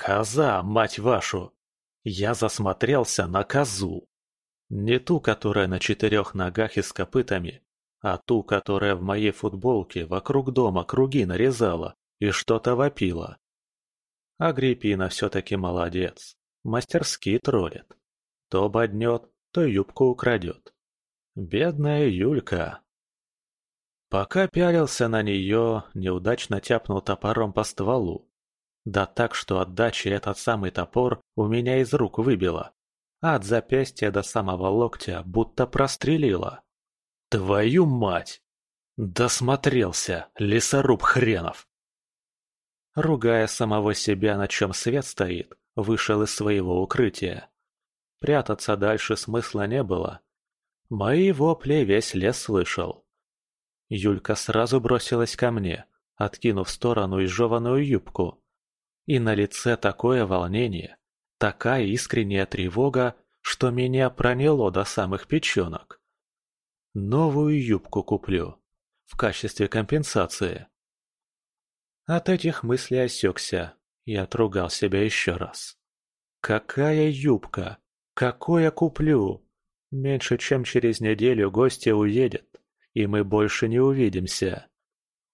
Коза, мать вашу! Я засмотрелся на козу. Не ту, которая на четырех ногах и с копытами, а ту, которая в моей футболке вокруг дома круги нарезала и что-то вопила. Агриппина все-таки молодец, мастерски троллит. То боднет, то юбку украдет. Бедная Юлька. Пока пялился на нее, неудачно тяпнул топором по стволу. Да так, что от дачи этот самый топор у меня из рук выбило. А от запястья до самого локтя будто прострелило. Твою мать! Досмотрелся, лесоруб хренов! Ругая самого себя, на чем свет стоит, вышел из своего укрытия. Прятаться дальше смысла не было. Мои вопли весь лес слышал. Юлька сразу бросилась ко мне, откинув в сторону изжеванную юбку. И на лице такое волнение, такая искренняя тревога, что меня проняло до самых печенок. Новую юбку куплю. В качестве компенсации. От этих мыслей осекся и отругал себя еще раз. Какая юбка? Какое куплю? Меньше чем через неделю гостья уедет, и мы больше не увидимся.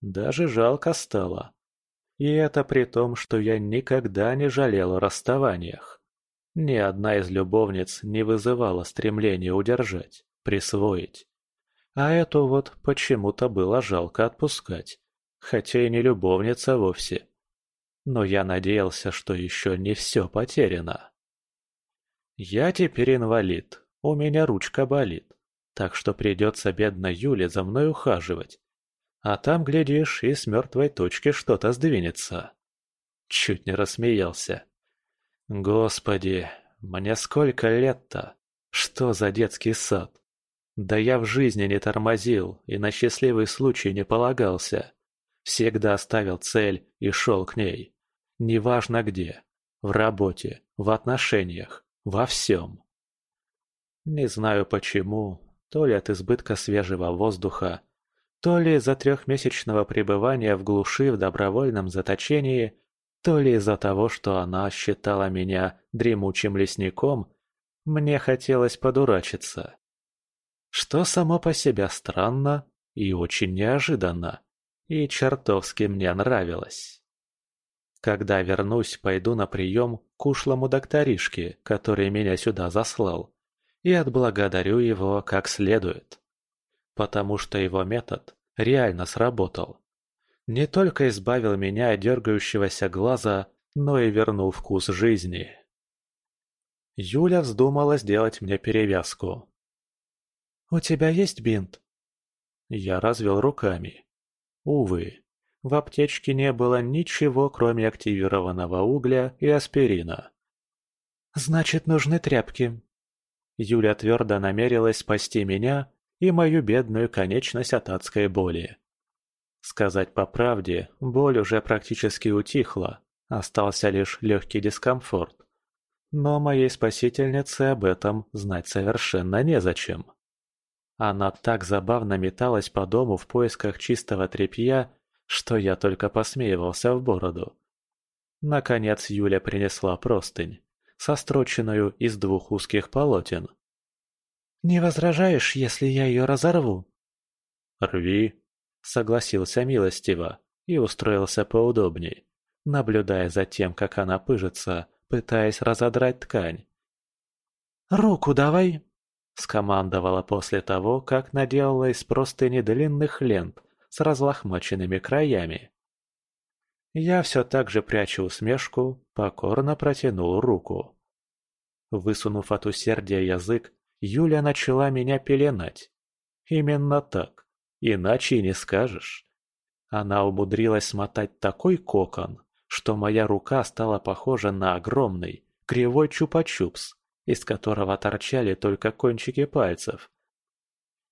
Даже жалко стало. И это при том, что я никогда не жалел о расставаниях. Ни одна из любовниц не вызывала стремления удержать, присвоить. А эту вот почему-то было жалко отпускать, хотя и не любовница вовсе. Но я надеялся, что еще не все потеряно. Я теперь инвалид, у меня ручка болит, так что придется бедной Юле за мной ухаживать, а там, глядишь, и с мертвой точки что-то сдвинется. Чуть не рассмеялся. Господи, мне сколько лет-то? Что за детский сад? Да я в жизни не тормозил и на счастливый случай не полагался. Всегда ставил цель и шел к ней. Неважно где. В работе, в отношениях, во всем. Не знаю почему, то ли от избытка свежего воздуха, то ли из-за трехмесячного пребывания в глуши в добровольном заточении, то ли из-за того, что она считала меня дремучим лесником, мне хотелось подурачиться. Что само по себе странно и очень неожиданно, и чертовски мне нравилось. Когда вернусь, пойду на прием к ушлому докторишке, который меня сюда заслал, и отблагодарю его как следует потому что его метод реально сработал. Не только избавил меня от дергающегося глаза, но и вернул вкус жизни. Юля вздумала сделать мне перевязку. «У тебя есть бинт?» Я развел руками. Увы, в аптечке не было ничего, кроме активированного угля и аспирина. «Значит, нужны тряпки». Юля твердо намерилась спасти меня и мою бедную конечность от адской боли. Сказать по правде, боль уже практически утихла, остался лишь легкий дискомфорт. Но моей спасительнице об этом знать совершенно незачем. Она так забавно металась по дому в поисках чистого тряпья, что я только посмеивался в бороду. Наконец Юля принесла простынь, состроченную из двух узких полотен. «Не возражаешь, если я ее разорву?» «Рви», — согласился милостиво и устроился поудобней, наблюдая за тем, как она пыжится, пытаясь разодрать ткань. «Руку давай!» — скомандовала после того, как наделала из простыни длинных лент с разлохмаченными краями. Я все так же, прячу усмешку, покорно протянул руку. Высунув от усердия язык, Юля начала меня пеленать. Именно так, иначе и не скажешь. Она умудрилась смотать такой кокон, что моя рука стала похожа на огромный, кривой чупа-чупс, из которого торчали только кончики пальцев.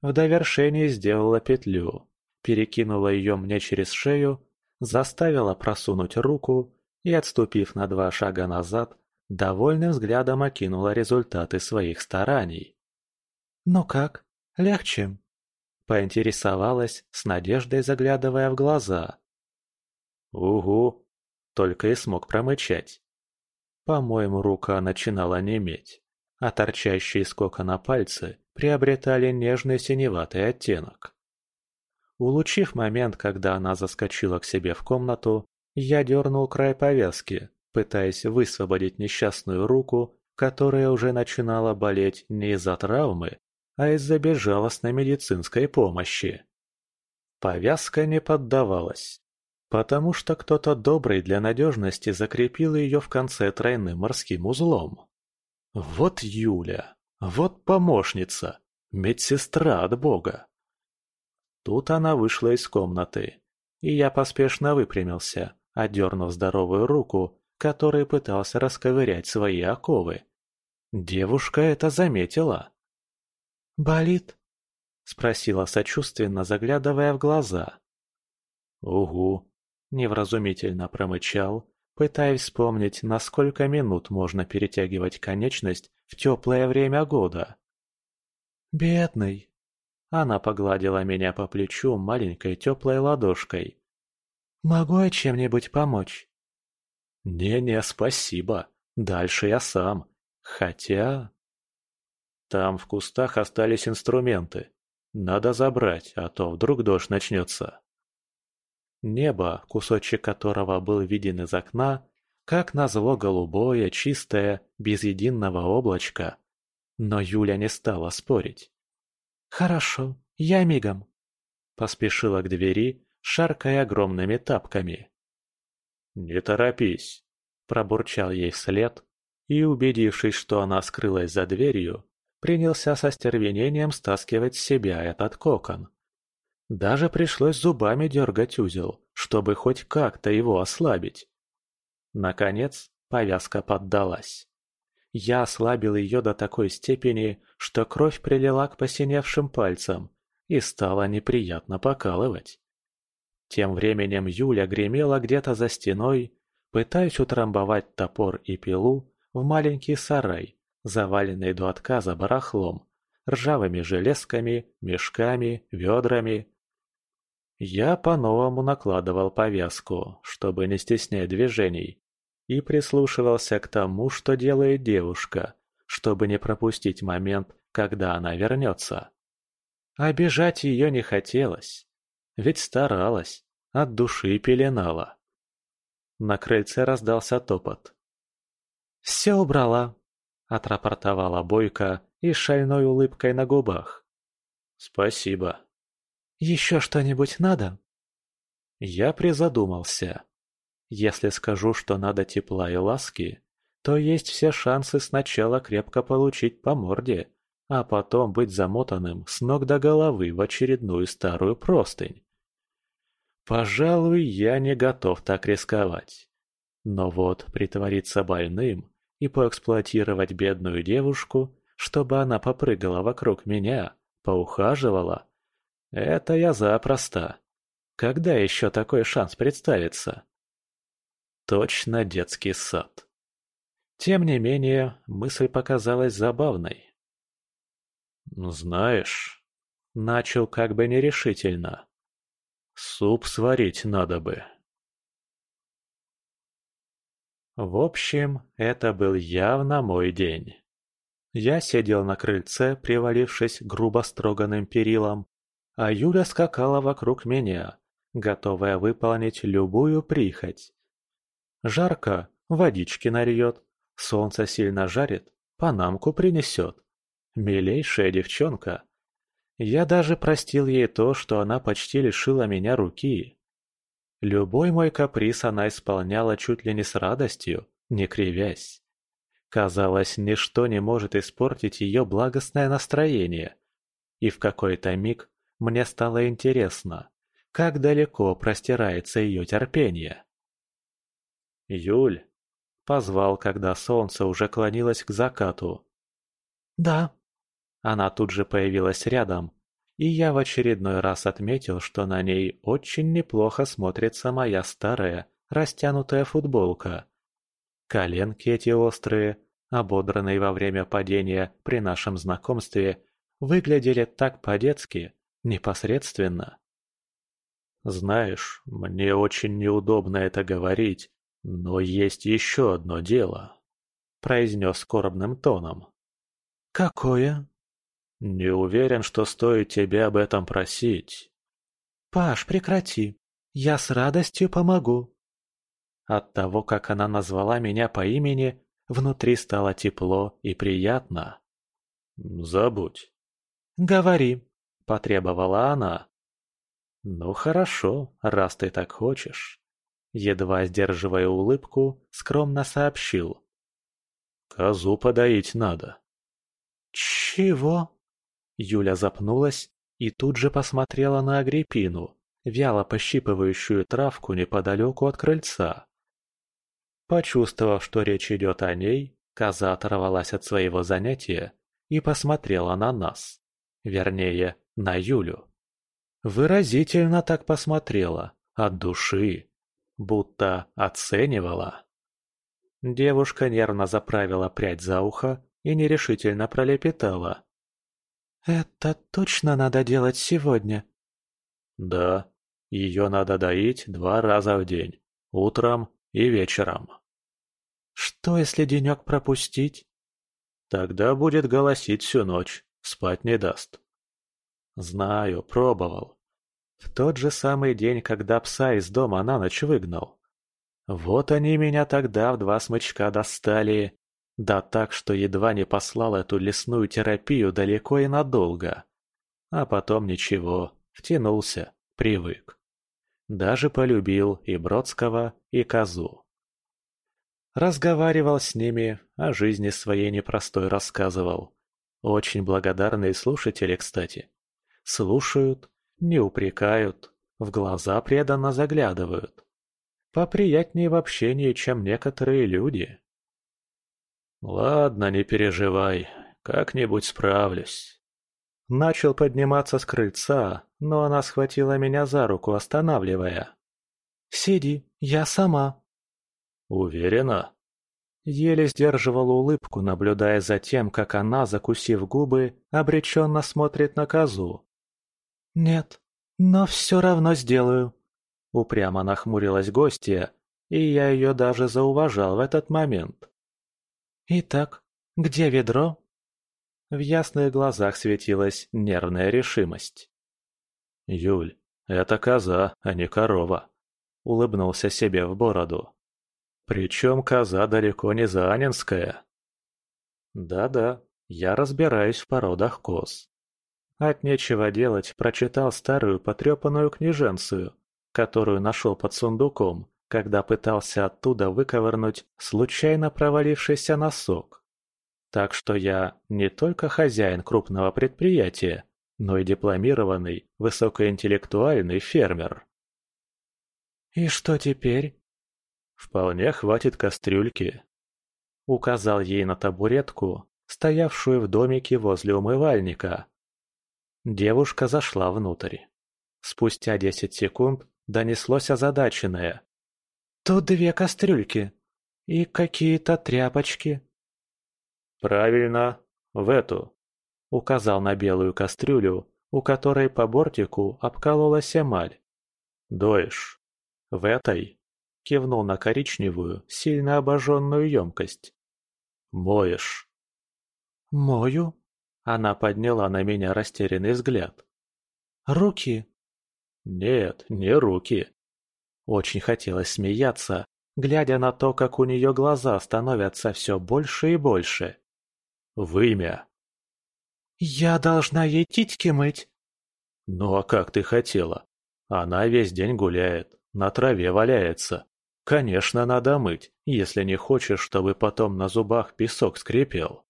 В довершении сделала петлю, перекинула ее мне через шею, заставила просунуть руку и, отступив на два шага назад, довольным взглядом окинула результаты своих стараний. «Ну как, легче?» – поинтересовалась, с надеждой заглядывая в глаза. «Угу!» – только и смог промычать. По-моему, рука начинала неметь, а торчащие из кокона пальцы приобретали нежный синеватый оттенок. Улучив момент, когда она заскочила к себе в комнату, я дернул край повязки, пытаясь высвободить несчастную руку, которая уже начинала болеть не из-за травмы, а из-за безжалостной медицинской помощи. Повязка не поддавалась, потому что кто-то добрый для надежности закрепил ее в конце тройным морским узлом. Вот Юля, вот помощница, медсестра от бога. Тут она вышла из комнаты, и я поспешно выпрямился, одернув здоровую руку, которой пытался расковырять свои оковы. Девушка это заметила. «Болит?» — спросила сочувственно, заглядывая в глаза. «Угу», — невразумительно промычал, пытаясь вспомнить, на сколько минут можно перетягивать конечность в теплое время года. «Бедный!» Она погладила меня по плечу маленькой теплой ладошкой. «Могу я чем-нибудь помочь?» «Не-не, спасибо. Дальше я сам. Хотя...» «Там в кустах остались инструменты. Надо забрать, а то вдруг дождь начнется». Небо, кусочек которого был виден из окна, как назло голубое, чистое, без единого облачка. Но Юля не стала спорить. «Хорошо, я мигом», — поспешила к двери, шаркая огромными тапками. «Не торопись», — пробурчал ей вслед, и, убедившись, что она скрылась за дверью, принялся со стервенением стаскивать с себя этот кокон. Даже пришлось зубами дергать узел, чтобы хоть как-то его ослабить. Наконец, повязка поддалась. Я ослабил ее до такой степени, что кровь прилила к посиневшим пальцам и стала неприятно покалывать. Тем временем Юля гремела где-то за стеной, пытаясь утрамбовать топор и пилу в маленький сарай, заваленный до отказа барахлом, ржавыми железками, мешками, ведрами. Я по-новому накладывал повязку, чтобы не стеснять движений, и прислушивался к тому, что делает девушка, чтобы не пропустить момент, когда она вернется. Обижать ее не хотелось, ведь старалась, от души пеленала. На крыльце раздался топот. «Все убрала», — отрапортовала Бойко и шальной улыбкой на губах. «Спасибо». «Еще что-нибудь надо?» Я призадумался. Если скажу, что надо тепла и ласки, то есть все шансы сначала крепко получить по морде, а потом быть замотанным с ног до головы в очередную старую простынь. Пожалуй, я не готов так рисковать. Но вот притвориться больным и поэксплуатировать бедную девушку, чтобы она попрыгала вокруг меня, поухаживала, это я запросто. Когда еще такой шанс представится? Точно детский сад. Тем не менее, мысль показалась забавной. «Знаешь...» — начал как бы нерешительно. «Суп сварить надо бы». В общем, это был явно мой день. Я сидел на крыльце, привалившись грубо строганным перилом, а Юля скакала вокруг меня, готовая выполнить любую прихоть. Жарко, водички нальет, солнце сильно жарит, панамку принесет. Милейшая девчонка. Я даже простил ей то, что она почти лишила меня руки. Любой мой каприз она исполняла чуть ли не с радостью, не кривясь. Казалось, ничто не может испортить ее благостное настроение. И в какой-то миг мне стало интересно, как далеко простирается ее терпение. «Юль!» – позвал, когда солнце уже клонилось к закату. «Да». Она тут же появилась рядом, и я в очередной раз отметил, что на ней очень неплохо смотрится моя старая, растянутая футболка. Коленки эти острые, ободранные во время падения при нашем знакомстве, выглядели так по-детски, непосредственно. Знаешь, мне очень неудобно это говорить, но есть еще одно дело. произнес скорбным тоном. «Какое?» «Не уверен, что стоит тебе об этом просить». «Паш, прекрати. Я с радостью помогу». От того, как она назвала меня по имени, внутри стало тепло и приятно. «Забудь». «Говори», — потребовала она. «Ну хорошо, раз ты так хочешь». Едва сдерживая улыбку, скромно сообщил. «Козу подоить надо». «Чего?» Юля запнулась и тут же посмотрела на Агриппину, вяло пощипывающую травку неподалеку от крыльца. Почувствовав, что речь идет о ней, коза оторвалась от своего занятия и посмотрела на нас. Вернее, на Юлю. Выразительно так посмотрела, от души, будто оценивала. Девушка нервно заправила прядь за ухо и нерешительно пролепетала. «Это точно надо делать сегодня?» «Да, ее надо доить два раза в день, утром и вечером». «Что, если денек пропустить?» «Тогда будет голосить всю ночь, спать не даст». «Знаю, пробовал. В тот же самый день, когда пса из дома на ночь выгнал. Вот они меня тогда в два смычка достали да так, что едва не послал эту лесную терапию далеко и надолго. А потом ничего, втянулся, привык. Даже полюбил и Бродского, и Козу. Разговаривал с ними, о жизни своей непростой рассказывал. Очень благодарные слушатели, кстати. Слушают, не упрекают, в глаза преданно заглядывают. Поприятнее в общении, чем некоторые люди. «Ладно, не переживай, как-нибудь справлюсь». Начал подниматься с крыльца, но она схватила меня за руку, останавливая. «Сиди, я сама». «Уверена?» Еле сдерживал улыбку, наблюдая за тем, как она, закусив губы, обреченно смотрит на козу. «Нет, но все равно сделаю». Упрямо нахмурилась гостья, и я ее даже зауважал в этот момент. «Итак, где ведро?» В ясных глазах светилась нервная решимость. «Юль, это коза, а не корова», — улыбнулся себе в бороду. «Причем коза далеко не заанинская». «Да-да, я разбираюсь в породах коз». От нечего делать прочитал старую потрепанную книженцию, которую нашел под сундуком, когда пытался оттуда выковырнуть случайно провалившийся носок. Так что я не только хозяин крупного предприятия, но и дипломированный, высокоинтеллектуальный фермер. «И что теперь?» «Вполне хватит кастрюльки», — указал ей на табуретку, стоявшую в домике возле умывальника. Девушка зашла внутрь. Спустя десять секунд донеслось озадаченное. Тут две кастрюльки. И какие-то тряпочки. Правильно, в эту. Указал на белую кастрюлю, у которой по бортику обкололась эмаль. Доешь. В этой. Кивнул на коричневую, сильно обожженную емкость. Моешь. Мою? Она подняла на меня растерянный взгляд. Руки? Нет, не руки. Очень хотелось смеяться, глядя на то, как у нее глаза становятся все больше и больше. Вымя. «Я должна ей титьки мыть?» «Ну а как ты хотела? Она весь день гуляет, на траве валяется. Конечно, надо мыть, если не хочешь, чтобы потом на зубах песок скрипел».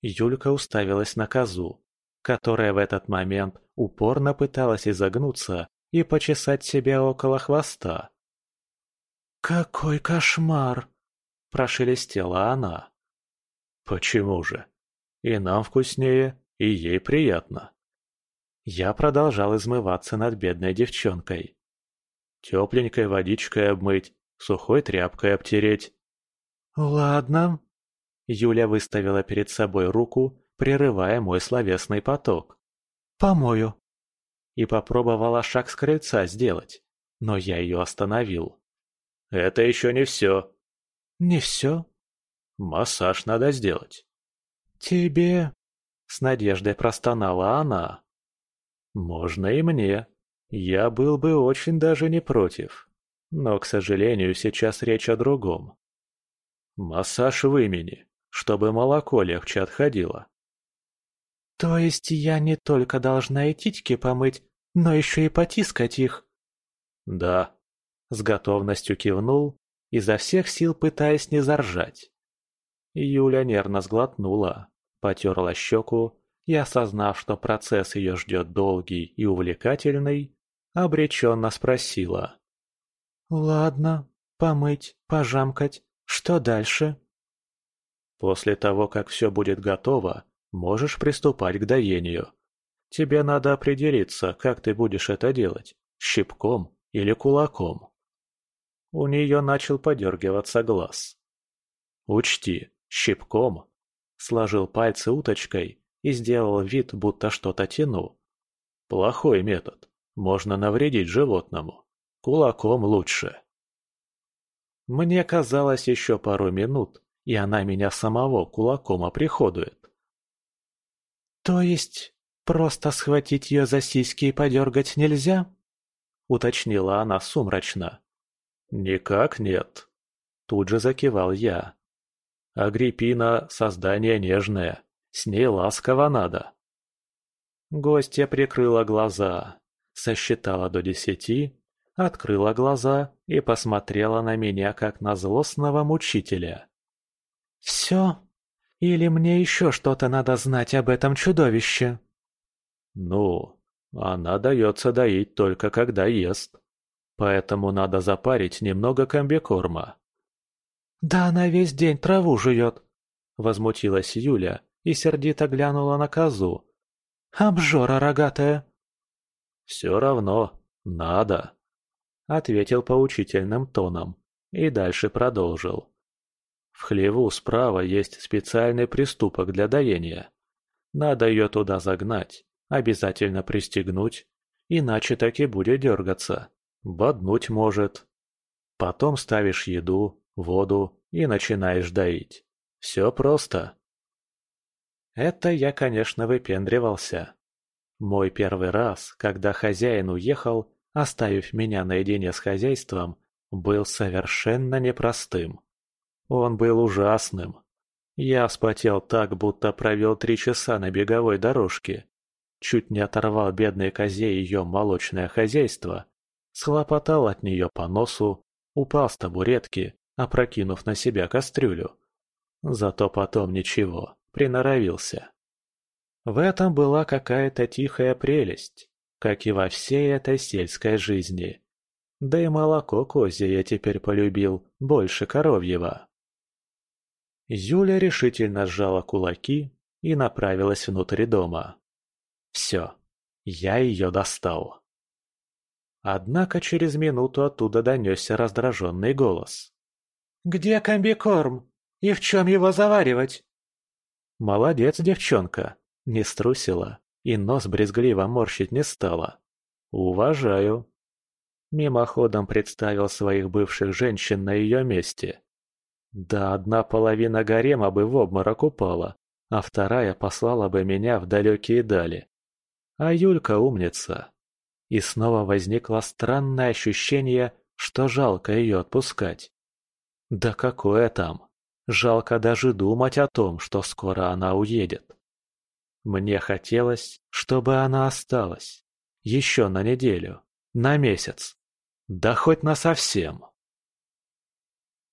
Юлька уставилась на козу, которая в этот момент упорно пыталась изогнуться и почесать себя около хвоста. «Какой кошмар!» – прошелестела она. «Почему же? И нам вкуснее, и ей приятно». Я продолжал измываться над бедной девчонкой. Тепленькой водичкой обмыть, сухой тряпкой обтереть. «Ладно». Юля выставила перед собой руку, прерывая мой словесный поток. «Помою» и попробовала шаг с крыльца сделать, но я ее остановил. «Это еще не все». «Не все?» Массаж надо сделать. Тебе? С надеждой простонала она. Можно и мне. Я был бы очень даже не против. Но, к сожалению, сейчас речь о другом. Массаж в имени, чтобы молоко легче отходило. То есть я не только должна и титьки помыть, но еще и потискать их? Да. С готовностью кивнул, изо всех сил пытаясь не заржать. Юля нервно сглотнула, потерла щеку и, осознав, что процесс ее ждет долгий и увлекательный, обреченно спросила. «Ладно, помыть, пожамкать. Что дальше?» «После того, как все будет готово, можешь приступать к доению. Тебе надо определиться, как ты будешь это делать, щипком или кулаком». У нее начал подергиваться глаз. «Учти, щипком», сложил пальцы уточкой и сделал вид, будто что-то тяну. Плохой метод, можно навредить животному. Кулаком лучше. Мне казалось еще пару минут, и она меня самого кулаком оприходует. «То есть просто схватить ее за сиськи и подергать нельзя?» — уточнила она сумрачно. «Никак нет», — тут же закивал я. «Агриппина — создание нежное, с ней ласково надо». Гостья прикрыла глаза, сосчитала до десяти открыла глаза и посмотрела на меня, как на злостного мучителя. «Все? Или мне еще что-то надо знать об этом чудовище?» «Ну, она дается доить только когда ест. Поэтому надо запарить немного комбикорма». «Да она весь день траву жует!» Возмутилась Юля и сердито глянула на козу. «Обжора рогатая!» «Все равно, надо!» ответил поучительным тоном и дальше продолжил. В хлеву справа есть специальный приступок для доения. Надо ее туда загнать, обязательно пристегнуть, иначе так и будет дергаться. Боднуть может. Потом ставишь еду, воду и начинаешь доить. Все просто. Это я, конечно, выпендривался. Мой первый раз, когда хозяин уехал, оставив меня наедине с хозяйством, был совершенно непростым. Он был ужасным. Я вспотел так, будто провел три часа на беговой дорожке. Чуть не оторвал бедной козе ее молочное хозяйство, схлопотал от нее по носу, упал с табуретки, опрокинув на себя кастрюлю. Зато потом ничего, приноровился. В этом была какая-то тихая прелесть как и во всей этой сельской жизни. Да и молоко козье я теперь полюбил больше коровьего. Юля решительно сжала кулаки и направилась внутрь дома. Все, я ее достал. Однако через минуту оттуда донесся раздраженный голос. «Где комбикорм? И в чем его заваривать?» «Молодец, девчонка, не струсила и нос брезгливо морщить не стала. «Уважаю». Мимоходом представил своих бывших женщин на ее месте. Да одна половина гарема бы в обморок упала, а вторая послала бы меня в далекие дали. А Юлька умница. И снова возникло странное ощущение, что жалко ее отпускать. Да какое там? Жалко даже думать о том, что скоро она уедет. Мне хотелось, чтобы она осталась. Еще на неделю, на месяц. Да хоть на совсем.